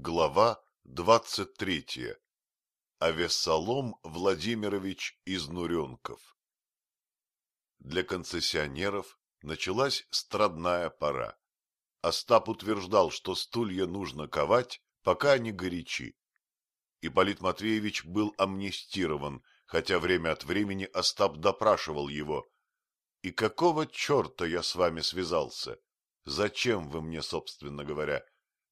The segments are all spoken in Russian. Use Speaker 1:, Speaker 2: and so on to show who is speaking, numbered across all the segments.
Speaker 1: Глава двадцать третья. Авессалом Владимирович из Нуренков Для концессионеров началась страдная пора. Остап утверждал, что стулья нужно ковать, пока они горячи. Ипполит Матвеевич был амнистирован, хотя время от времени Остап допрашивал его. «И какого черта я с вами связался? Зачем вы мне, собственно говоря?»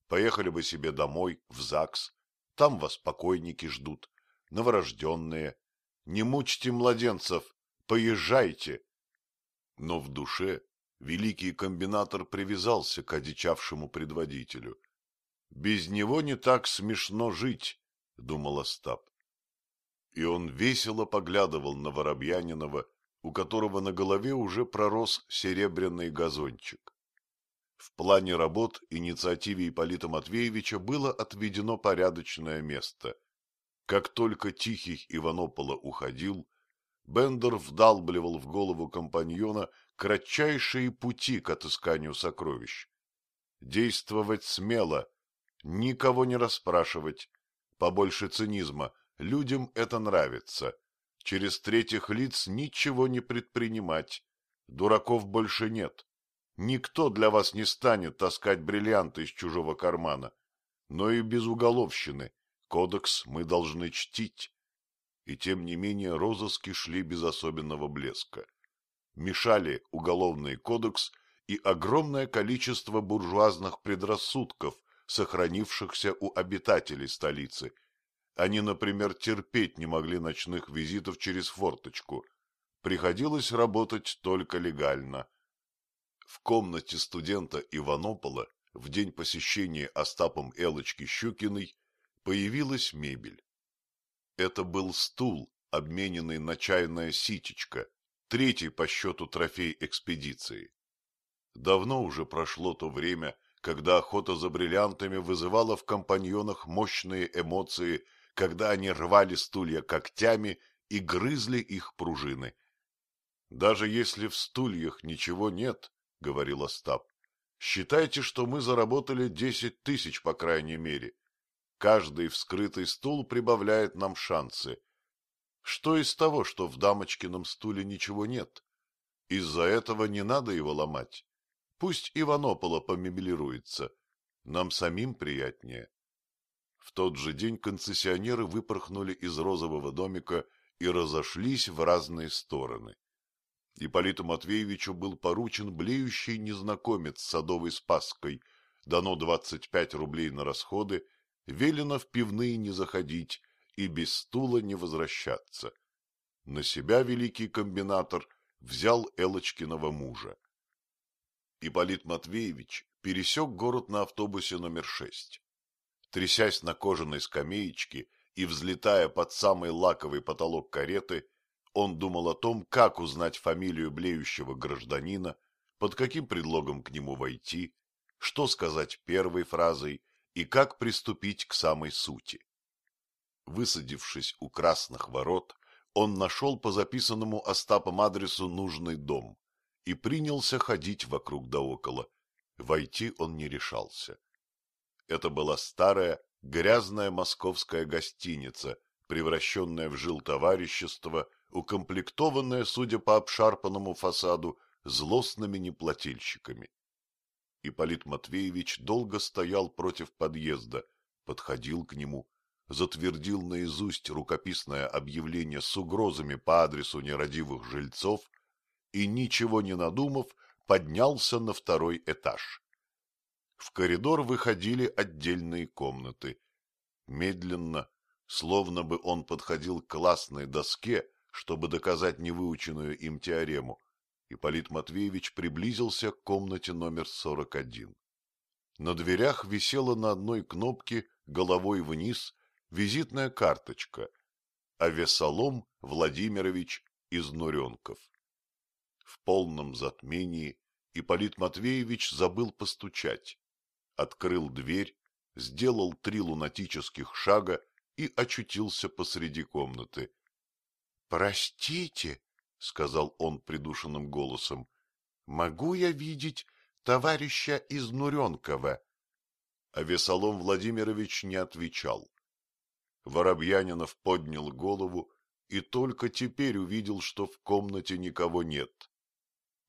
Speaker 1: Поехали бы себе домой, в ЗАГС. Там вас покойники ждут, новорожденные. Не мучьте младенцев, поезжайте. Но в душе великий комбинатор привязался к одичавшему предводителю. Без него не так смешно жить, — думал Остап. И он весело поглядывал на Воробьянинова, у которого на голове уже пророс серебряный газончик. В плане работ инициативе Ипполита Матвеевича было отведено порядочное место. Как только Тихий Иванопола уходил, Бендер вдалбливал в голову компаньона кратчайшие пути к отысканию сокровищ. Действовать смело, никого не расспрашивать, побольше цинизма, людям это нравится. Через третьих лиц ничего не предпринимать, дураков больше нет. Никто для вас не станет таскать бриллианты из чужого кармана. Но и без уголовщины. Кодекс мы должны чтить. И тем не менее розыски шли без особенного блеска. Мешали уголовный кодекс и огромное количество буржуазных предрассудков, сохранившихся у обитателей столицы. Они, например, терпеть не могли ночных визитов через форточку. Приходилось работать только легально. В комнате студента Иванопола в день посещения Остапом Элочки Щукиной появилась мебель. Это был стул, обмененный на чайное ситечко, третий по счету трофей экспедиции. Давно уже прошло то время, когда охота за бриллиантами вызывала в компаньонах мощные эмоции, когда они рвали стулья когтями и грызли их пружины. Даже если в стульях ничего нет, — говорил Остап. — Считайте, что мы заработали десять тысяч, по крайней мере. Каждый вскрытый стул прибавляет нам шансы. Что из того, что в дамочкином стуле ничего нет? Из-за этого не надо его ломать. Пусть Иванопола помебелируется. Нам самим приятнее. В тот же день концессионеры выпорхнули из розового домика и разошлись в разные стороны. Ипполиту Матвеевичу был поручен блеющий незнакомец с садовой спаской, дано двадцать пять рублей на расходы, велено в пивные не заходить и без стула не возвращаться. На себя великий комбинатор взял Элочкиного мужа. Ипполит Матвеевич пересек город на автобусе номер шесть. Трясясь на кожаной скамеечке и взлетая под самый лаковый потолок кареты, он думал о том, как узнать фамилию блеющего гражданина, под каким предлогом к нему войти, что сказать первой фразой и как приступить к самой сути. Высадившись у красных ворот, он нашел по записанному Остапом адресу нужный дом и принялся ходить вокруг да около. Войти он не решался. Это была старая, грязная московская гостиница, превращенная в жилтоварищество укомплектованная, судя по обшарпанному фасаду, злостными неплательщиками. Ипполит Матвеевич долго стоял против подъезда, подходил к нему, затвердил наизусть рукописное объявление с угрозами по адресу нерадивых жильцов и, ничего не надумав, поднялся на второй этаж. В коридор выходили отдельные комнаты. Медленно, словно бы он подходил к классной доске, чтобы доказать невыученную им теорему, Ипполит Матвеевич приблизился к комнате номер 41. На дверях висела на одной кнопке головой вниз визитная карточка «Авесолом Владимирович из Нуренков». В полном затмении Ипполит Матвеевич забыл постучать, открыл дверь, сделал три лунатических шага и очутился посреди комнаты. — Простите, — сказал он придушенным голосом, — могу я видеть товарища из Нуренкова? а Весолом Владимирович не отвечал. Воробьянинов поднял голову и только теперь увидел, что в комнате никого нет.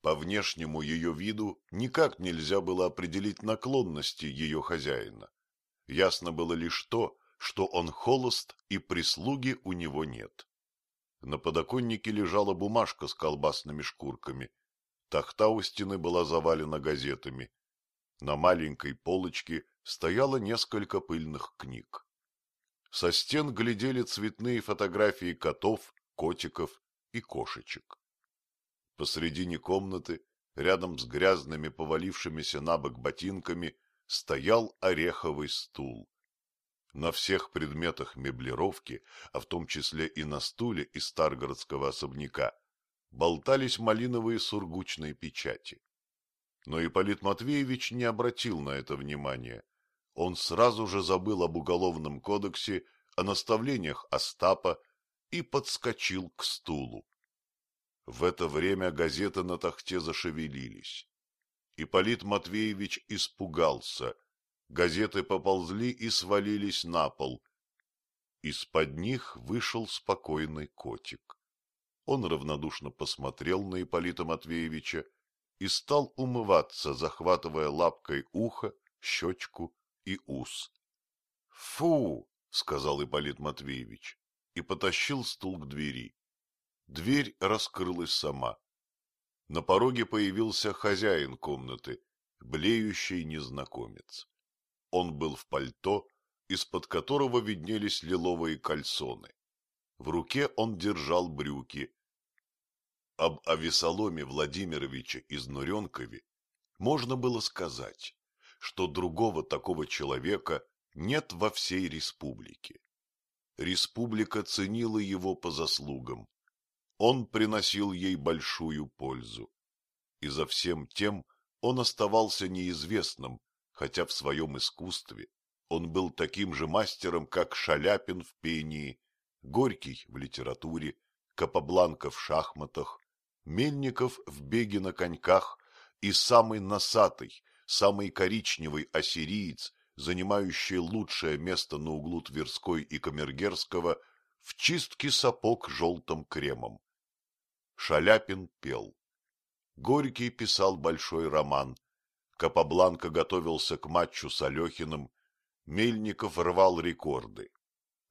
Speaker 1: По внешнему ее виду никак нельзя было определить наклонности ее хозяина. Ясно было лишь то, что он холост и прислуги у него нет. На подоконнике лежала бумажка с колбасными шкурками. Тахта у стены была завалена газетами. На маленькой полочке стояло несколько пыльных книг. Со стен глядели цветные фотографии котов, котиков и кошечек. Посредине комнаты, рядом с грязными повалившимися на бок ботинками, стоял ореховый стул. На всех предметах меблировки, а в том числе и на стуле из старгородского особняка, болтались малиновые сургучные печати. Но Ипполит Матвеевич не обратил на это внимания. Он сразу же забыл об уголовном кодексе, о наставлениях Остапа и подскочил к стулу. В это время газеты на тахте зашевелились. Ипполит Матвеевич испугался. Газеты поползли и свалились на пол. Из-под них вышел спокойный котик. Он равнодушно посмотрел на Ипполита Матвеевича и стал умываться, захватывая лапкой ухо, щечку и ус. — Фу! — сказал Ипполит Матвеевич и потащил стул к двери. Дверь раскрылась сама. На пороге появился хозяин комнаты, блеющий незнакомец. Он был в пальто, из-под которого виднелись лиловые кальсоны. В руке он держал брюки. Об Авесоломе Владимировиче из Нуренкове можно было сказать, что другого такого человека нет во всей республике. Республика ценила его по заслугам он приносил ей большую пользу. И за всем тем он оставался неизвестным, хотя в своем искусстве он был таким же мастером, как Шаляпин в пении, Горький в литературе, Капабланка в шахматах, Мельников в беге на коньках и самый носатый, самый коричневый ассириец, занимающий лучшее место на углу Тверской и Камергерского, в чистке сапог желтым кремом. Шаляпин пел. Горький писал большой роман. Капабланка готовился к матчу с Алехиным. Мельников рвал рекорды.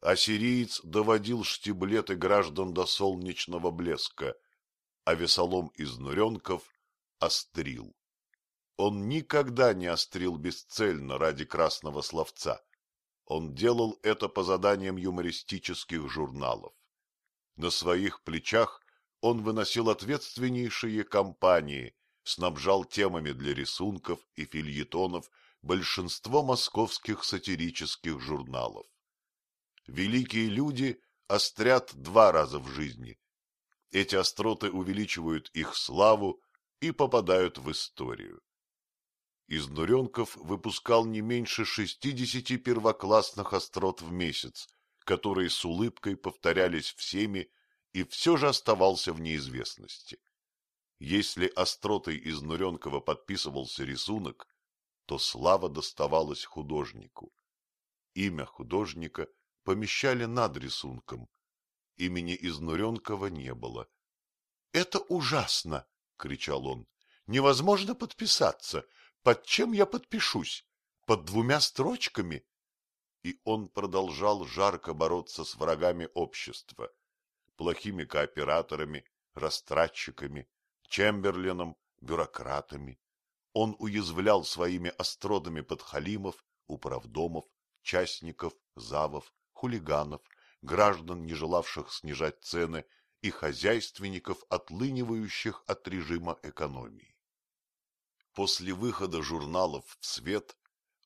Speaker 1: Ассириец доводил штиблеты граждан до солнечного блеска, а весолом из Нуренков острил. Он никогда не острил бесцельно ради красного словца. Он делал это по заданиям юмористических журналов. На своих плечах он выносил ответственнейшие кампании, снабжал темами для рисунков и фильетонов большинство московских сатирических журналов. Великие люди острят два раза в жизни. Эти остроты увеличивают их славу и попадают в историю. Из Нуренков выпускал не меньше шестидесяти первоклассных острот в месяц, которые с улыбкой повторялись всеми и все же оставался в неизвестности. Если остротой из Нуренкова подписывался рисунок, то слава доставалась художнику. Имя художника помещали над рисунком. Имени Изнуренкова не было. — Это ужасно! — кричал он. — Невозможно подписаться. Под чем я подпишусь? Под двумя строчками? И он продолжал жарко бороться с врагами общества плохими кооператорами, растратчиками, Чемберленом, бюрократами. Он уязвлял своими остродами подхалимов, управдомов, частников, завов, хулиганов, граждан, не желавших снижать цены, и хозяйственников, отлынивающих от режима экономии. После выхода журналов в свет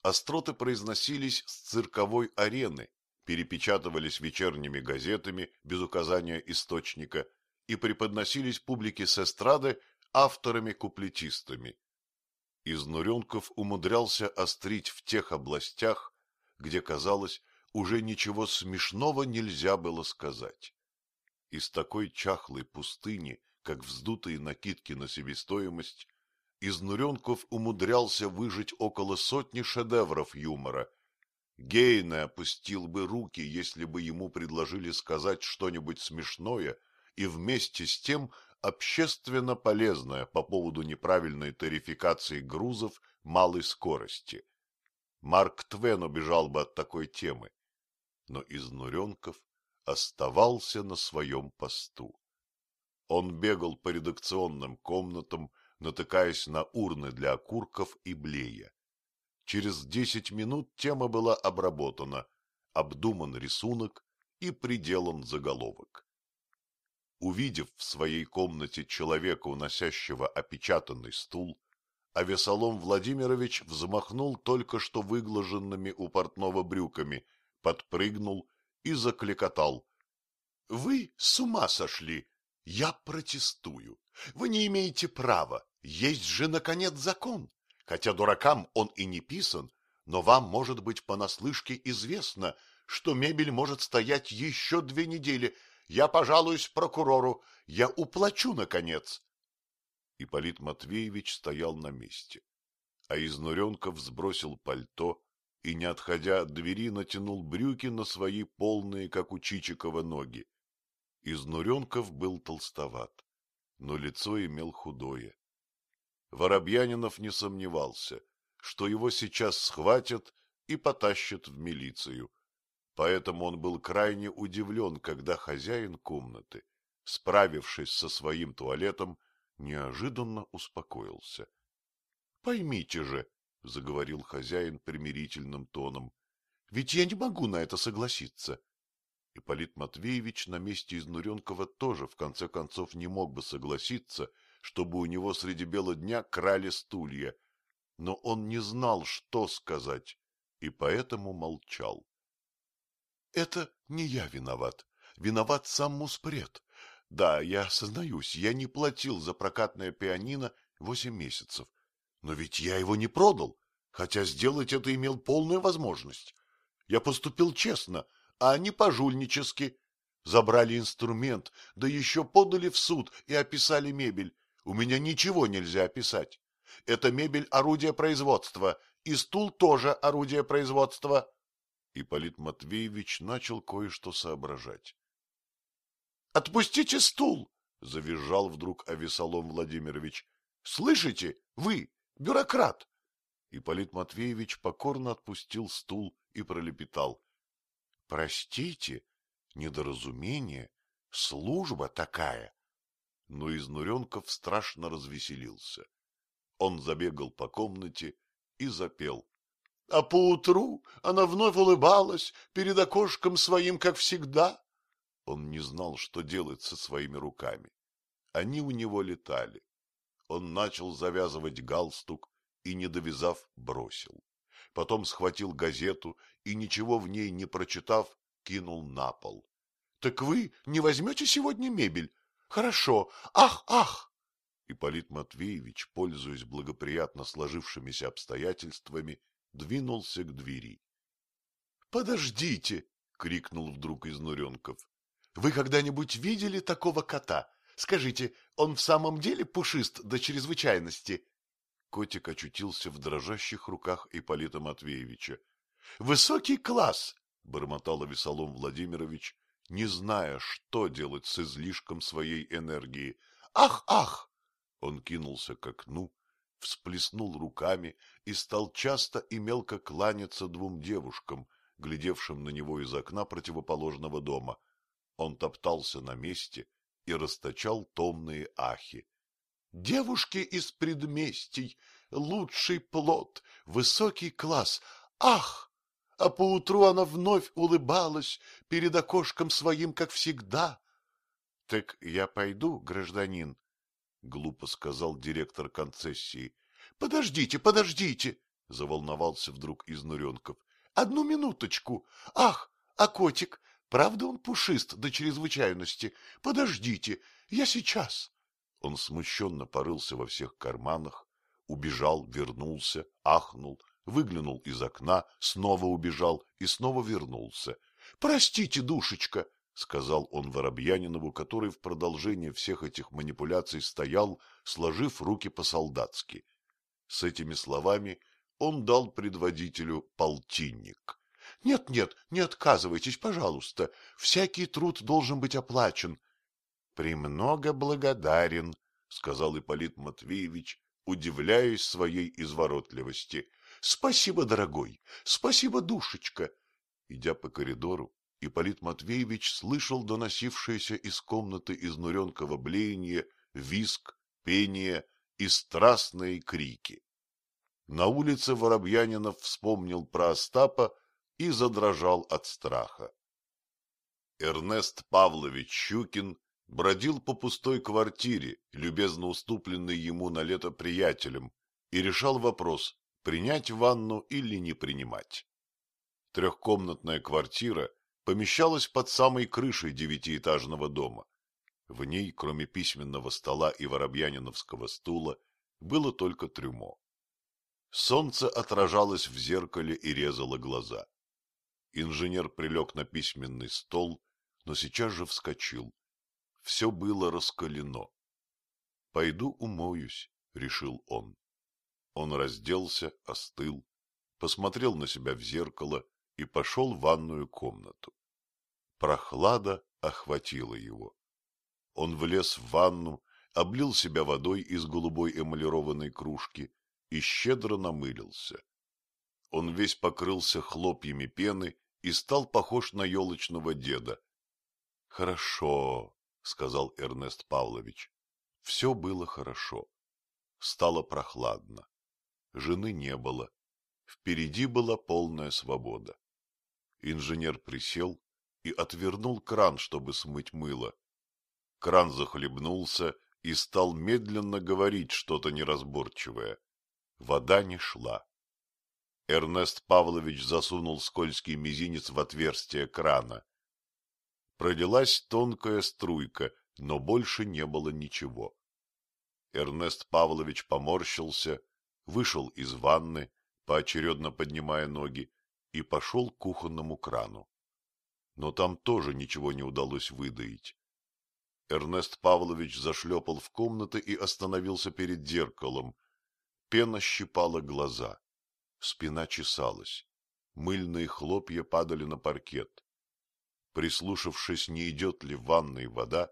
Speaker 1: остроты произносились с цирковой арены перепечатывались вечерними газетами без указания источника и преподносились публике с эстрады авторами-куплетистами. Изнуренков умудрялся острить в тех областях, где, казалось, уже ничего смешного нельзя было сказать. Из такой чахлой пустыни, как вздутые накидки на себестоимость, Изнуренков умудрялся выжить около сотни шедевров юмора. Гейне опустил бы руки, если бы ему предложили сказать что-нибудь смешное и вместе с тем общественно полезное по поводу неправильной тарификации грузов малой скорости. Марк Твен убежал бы от такой темы, но Изнуренков оставался на своем посту. Он бегал по редакционным комнатам, натыкаясь на урны для окурков и блея. Через десять минут тема была обработана, обдуман рисунок и приделан заголовок. Увидев в своей комнате человека, уносящего опечатанный стул, Авесолом Владимирович взмахнул только что выглаженными у портного брюками, подпрыгнул и закликотал. — Вы с ума сошли! Я протестую. Вы не имеете права. Есть же, наконец, закон. Хотя дуракам он и не писан, но вам, может быть, понаслышке известно, что мебель может стоять еще две недели. Я пожалуюсь прокурору, я уплачу, наконец. Ипполит Матвеевич стоял на месте, а Изнуренков сбросил пальто и, не отходя от двери, натянул брюки на свои полные, как у Чичикова, ноги. Изнуренков был толстоват, но лицо имел худое. Воробьянинов не сомневался, что его сейчас схватят и потащат в милицию. Поэтому он был крайне удивлен, когда хозяин комнаты, справившись со своим туалетом, неожиданно успокоился. — Поймите же, — заговорил хозяин примирительным тоном, — ведь я не могу на это согласиться. Ипполит Матвеевич на месте Изнуренкова тоже, в конце концов, не мог бы согласиться, чтобы у него среди бела дня крали стулья, но он не знал, что сказать, и поэтому молчал. — Это не я виноват. Виноват сам Муспред. Да, я сознаюсь, я не платил за прокатное пианино восемь месяцев. Но ведь я его не продал, хотя сделать это имел полную возможность. Я поступил честно, а не пожульнически. Забрали инструмент, да еще подали в суд и описали мебель. У меня ничего нельзя описать. Это мебель орудия производства, и стул тоже орудие производства. Ипполит Матвеевич начал кое-что соображать. — Отпустите стул! — завизжал вдруг Авесолом Владимирович. — Слышите, вы, бюрократ! Ипполит Матвеевич покорно отпустил стул и пролепетал. — Простите, недоразумение, служба такая. Но Изнуренков страшно развеселился. Он забегал по комнате и запел. А поутру она вновь улыбалась перед окошком своим, как всегда. Он не знал, что делать со своими руками. Они у него летали. Он начал завязывать галстук и, не довязав, бросил. Потом схватил газету и, ничего в ней не прочитав, кинул на пол. — Так вы не возьмете сегодня мебель? Хорошо. Ах, ах! Ипполит Матвеевич, пользуясь благоприятно сложившимися обстоятельствами, двинулся к двери. — Подождите! — крикнул вдруг Изнуренков. Вы когда-нибудь видели такого кота? Скажите, он в самом деле пушист до чрезвычайности? Котик очутился в дрожащих руках Ипполита Матвеевича. — Высокий класс! — бормотал Весолом Владимирович, не зная, что делать с излишком своей энергии. «Ах, ах!» Он кинулся к окну, всплеснул руками и стал часто и мелко кланяться двум девушкам, глядевшим на него из окна противоположного дома. Он топтался на месте и расточал томные ахи. Девушки из предместий, лучший плод, высокий класс. Ах! А поутру она вновь улыбалась перед окошком своим, как всегда. — Так я пойду, гражданин, — глупо сказал директор концессии. — Подождите, подождите, — заволновался вдруг Изнуренков. — Одну минуточку. Ах, а котик, Правда, он пушист до чрезвычайности. Подождите, я сейчас. Он смущенно порылся во всех карманах, убежал, вернулся, ахнул, выглянул из окна, снова убежал и снова вернулся. — Простите, душечка, — сказал он Воробьянинову, который в продолжение всех этих манипуляций стоял, сложив руки по-солдатски. С этими словами он дал предводителю полтинник. «Нет, нет, не отказывайтесь, пожалуйста. Всякий труд должен быть оплачен». «Премного благодарен», — сказал Ипполит Матвеевич, удивляясь своей изворотливости. «Спасибо, дорогой! Спасибо, душечка!» Идя по коридору, Ипполит Матвеевич слышал доносившееся из комнаты изнуренкого блеяние, виск, пение и страстные крики. На улице Воробьянинов вспомнил про Остапа и задрожал от страха. Эрнест Павлович Щукин бродил по пустой квартире, любезно уступленной ему на лето приятелем, и решал вопрос, принять ванну или не принимать. Трехкомнатная квартира помещалась под самой крышей девятиэтажного дома. В ней, кроме письменного стола и воробьяниновского стула, было только трюмо. Солнце отражалось в зеркале и резало глаза. Инженер прилег на письменный стол, но сейчас же вскочил. Все было раскалено. — Пойду умоюсь, — решил он. Он разделся, остыл, посмотрел на себя в зеркало и пошел в ванную комнату. Прохлада охватила его. Он влез в ванну, облил себя водой из голубой эмалированной кружки и щедро намылился. Он весь покрылся хлопьями пены и стал похож на елочного деда. — Хорошо, — сказал Эрнест Павлович. Все было хорошо. Стало прохладно. Жены не было. Впереди была полная свобода. Инженер присел и отвернул кран, чтобы смыть мыло. Кран захлебнулся и стал медленно говорить что-то неразборчивое. Вода не шла. Эрнест Павлович засунул скользкий мизинец в отверстие крана. Пролилась тонкая струйка, но больше не было ничего. Эрнест Павлович поморщился, вышел из ванны, поочередно поднимая ноги, и пошел к кухонному крану. Но там тоже ничего не удалось выдаить. Эрнест Павлович зашлепал в комнаты и остановился перед зеркалом, Пена щипала глаза, спина чесалась, мыльные хлопья падали на паркет. Прислушавшись, не идет ли в ванной вода,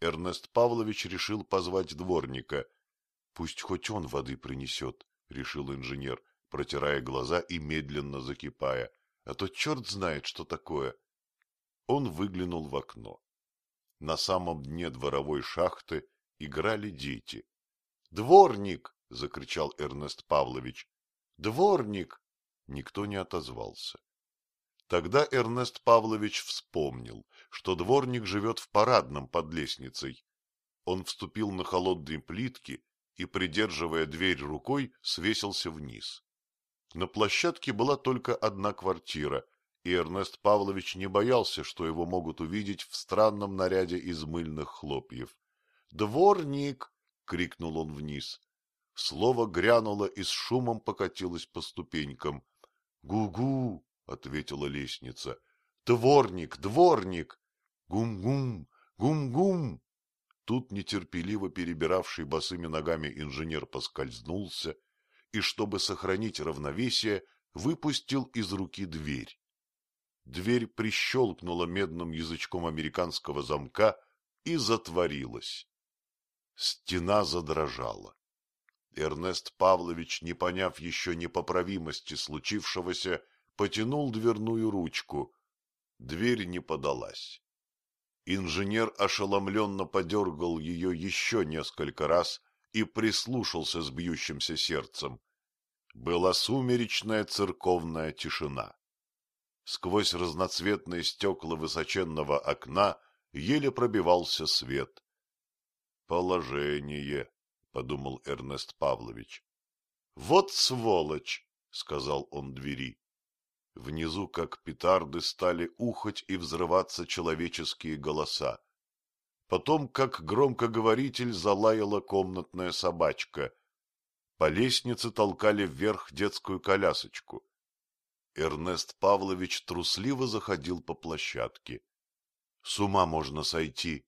Speaker 1: Эрнест Павлович решил позвать дворника. — Пусть хоть он воды принесет, — решил инженер, протирая глаза и медленно закипая, — а то черт знает, что такое. Он выглянул в окно. На самом дне дворовой шахты играли дети. «Дворник — закричал Эрнест Павлович. «Дворник!» Никто не отозвался. Тогда Эрнест Павлович вспомнил, что дворник живет в парадном под лестницей. Он вступил на холодные плитки и, придерживая дверь рукой, свесился вниз. На площадке была только одна квартира, и Эрнест Павлович не боялся, что его могут увидеть в странном наряде из мыльных хлопьев. «Дворник!» — крикнул он вниз. Слово грянуло и с шумом покатилось по ступенькам. «Гу-гу!» — ответила лестница. «Дворник! Дворник! Гум-гум! Гум-гум!» Тут нетерпеливо перебиравший босыми ногами инженер поскользнулся и, чтобы сохранить равновесие, выпустил из руки дверь. Дверь прищелкнула медным язычком американского замка и затворилась. Стена задрожала. Эрнест Павлович, не поняв еще непоправимости случившегося, потянул дверную ручку. Дверь не подалась. Инженер ошеломленно подергал ее еще несколько раз и прислушался с бьющимся сердцем. Была сумеречная церковная тишина. Сквозь разноцветные стекла высоченного окна еле пробивался свет. Положение, — подумал Эрнест Павлович. — Вот сволочь! — сказал он двери. Внизу, как петарды, стали ухать и взрываться человеческие голоса. Потом, как громкоговоритель, залаяла комнатная собачка. По лестнице толкали вверх детскую колясочку. Эрнест Павлович трусливо заходил по площадке. С ума можно сойти,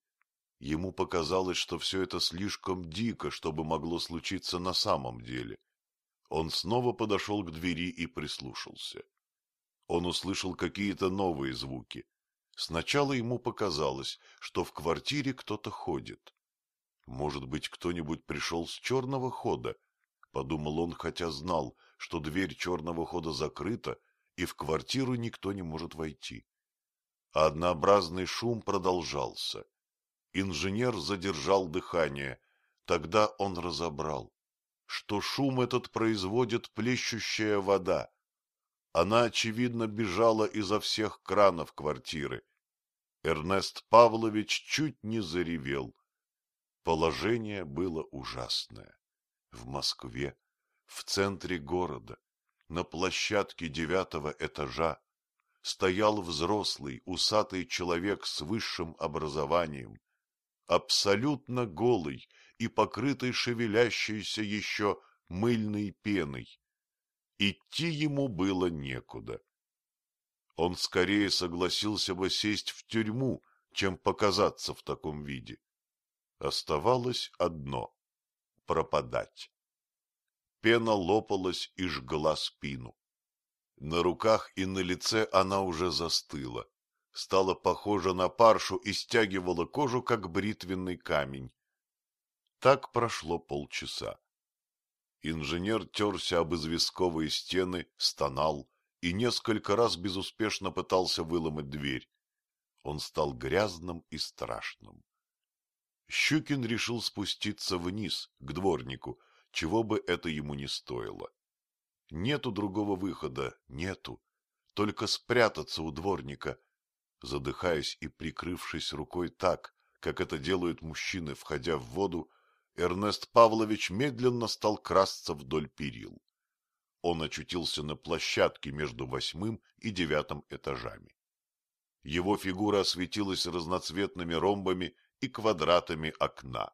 Speaker 1: Ему показалось, что все это слишком дико, чтобы могло случиться на самом деле. Он снова подошел к двери и прислушался. Он услышал какие-то новые звуки. Сначала ему показалось, что в квартире кто-то ходит. Может быть, кто-нибудь пришел с черного хода, подумал он, хотя знал, что дверь черного хода закрыта, и в квартиру никто не может войти. А однообразный шум продолжался. Инженер задержал дыхание. Тогда он разобрал, что шум этот производит плещущая вода. Она, очевидно, бежала изо всех кранов квартиры. Эрнест Павлович чуть не заревел. Положение было ужасное. В Москве, в центре города, на площадке девятого этажа, стоял взрослый, усатый человек с высшим образованием, абсолютно голый и покрытый шевелящейся еще мыльной пеной. Идти ему было некуда. Он скорее согласился бы сесть в тюрьму, чем показаться в таком виде. Оставалось одно — пропадать. Пена лопалась и жгла спину. На руках и на лице она уже застыла, стала похожа на паршу и стягивала кожу, как бритвенный камень. Так прошло полчаса. Инженер терся об известковые стены, стонал и несколько раз безуспешно пытался выломать дверь. Он стал грязным и страшным. Щукин решил спуститься вниз, к дворнику, чего бы это ему не стоило. Нету другого выхода, нету. Только спрятаться у дворника, задыхаясь и прикрывшись рукой так, как это делают мужчины, входя в воду, Эрнест Павлович медленно стал красться вдоль перил. Он очутился на площадке между восьмым и девятым этажами. Его фигура осветилась разноцветными ромбами и квадратами окна.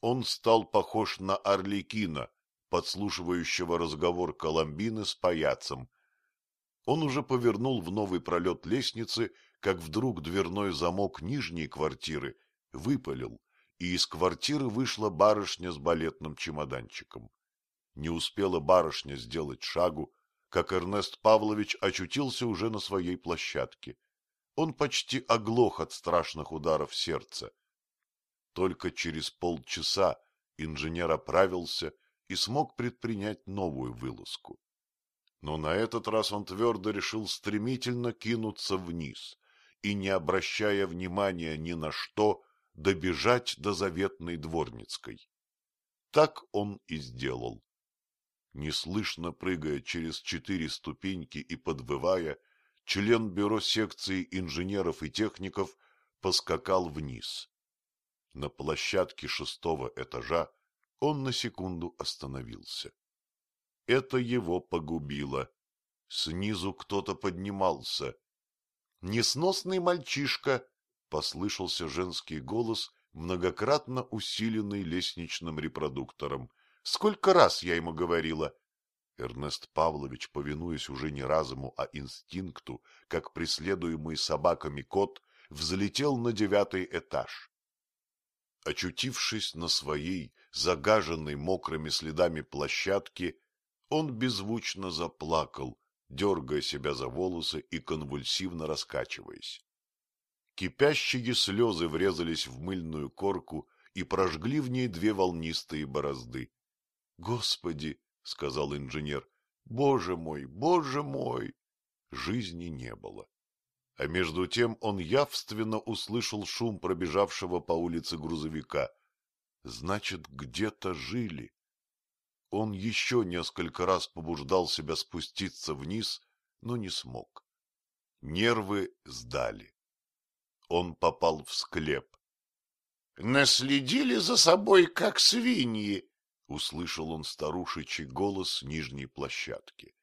Speaker 1: Он стал похож на Орликина, подслушивающего разговор Коломбины с паяцем. Он уже повернул в новый пролет лестницы, как вдруг дверной замок нижней квартиры выпалил, и из квартиры вышла барышня с балетным чемоданчиком. Не успела барышня сделать шагу, как Эрнест Павлович очутился уже на своей площадке. Он почти оглох от страшных ударов сердца. Только через полчаса инженер оправился и смог предпринять новую вылазку. Но на этот раз он твердо решил стремительно кинуться вниз и, не обращая внимания ни на что, добежать до заветной дворницкой. Так он и сделал. Неслышно прыгая через четыре ступеньки и подвывая, член бюро секции инженеров и техников поскакал вниз. На площадке шестого этажа он на секунду остановился. Это его погубило. Снизу кто-то поднимался. «Несносный мальчишка!» — послышался женский голос, многократно усиленный лестничным репродуктором. «Сколько раз я ему говорила!» Эрнест Павлович, повинуясь уже не разуму, а инстинкту, как преследуемый собаками кот, взлетел на девятый этаж. Очутившись на своей, загаженной мокрыми следами площадке, он беззвучно заплакал, дергая себя за волосы и конвульсивно раскачиваясь. Кипящие слезы врезались в мыльную корку и прожгли в ней две волнистые борозды. — Господи! — сказал инженер. — Боже мой, боже мой! Жизни не было. А между тем он явственно услышал шум пробежавшего по улице грузовика. Значит, где-то жили. Он еще несколько раз побуждал себя спуститься вниз, но не смог. Нервы сдали он попал в склеп. — Наследили за собой, как свиньи, — услышал он старушечий голос с нижней площадки.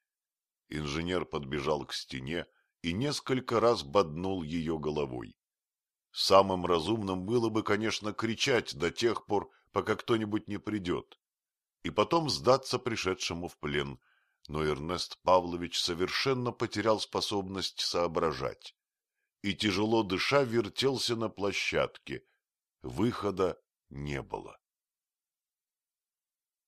Speaker 1: Инженер подбежал к стене и несколько раз боднул ее головой. Самым разумным было бы, конечно, кричать до тех пор, пока кто-нибудь не придет, и потом сдаться пришедшему в плен, но Эрнест Павлович совершенно потерял способность соображать и, тяжело дыша, вертелся на площадке. Выхода не было.